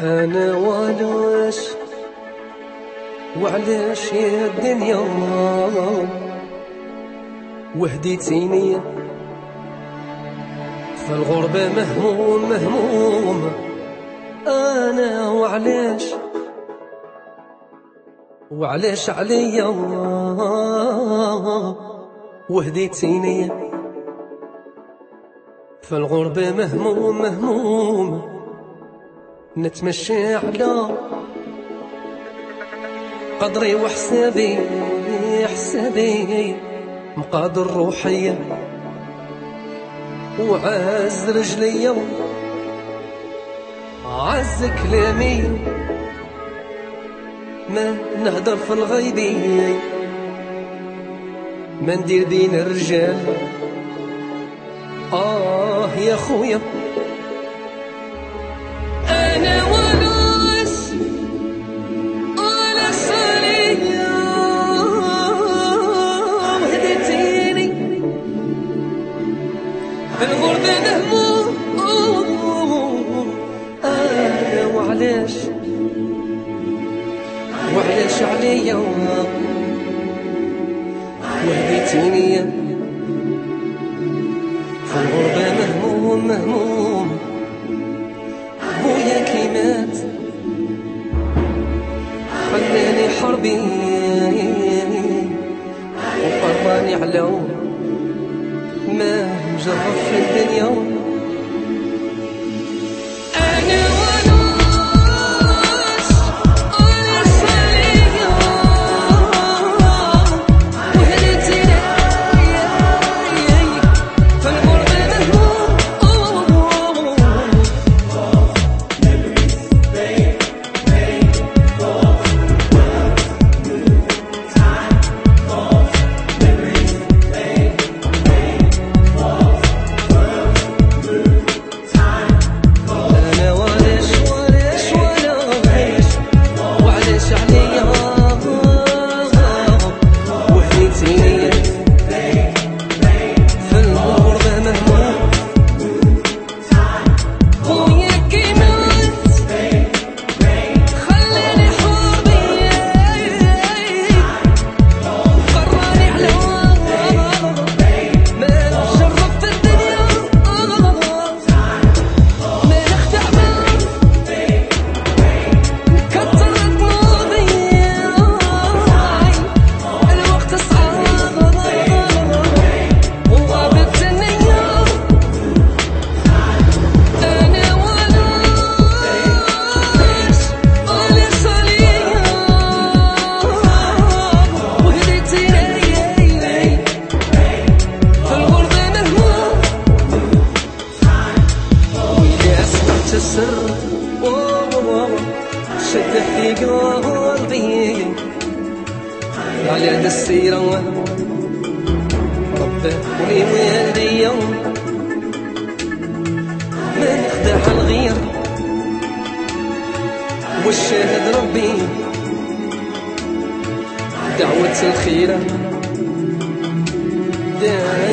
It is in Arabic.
أنا وعلاش وعلاش يا الدنيا. وهديتيني في الغربة مهموم مهموم. أنا وعلاش وعلاش عليا. وهديتيني في الغربة مهموم مهموم. نتمشى على قدري وحسابي حسابي. مقادر روحية وعز رجلي. عز كلامي. ما نهدر في الغيبي ما ندير بين الرجال. آه يا خويا. الغربة مهموم أنا وعلاش وعلاش عليا وهديتيني في الغربة مهموم مهموم بويا كي ما مجرب في السر. شد في قلبي على هاد السيرة ربي ولي والديا ما نخدع الغير. والشاهد ربي. دعوة الخيرة دعوة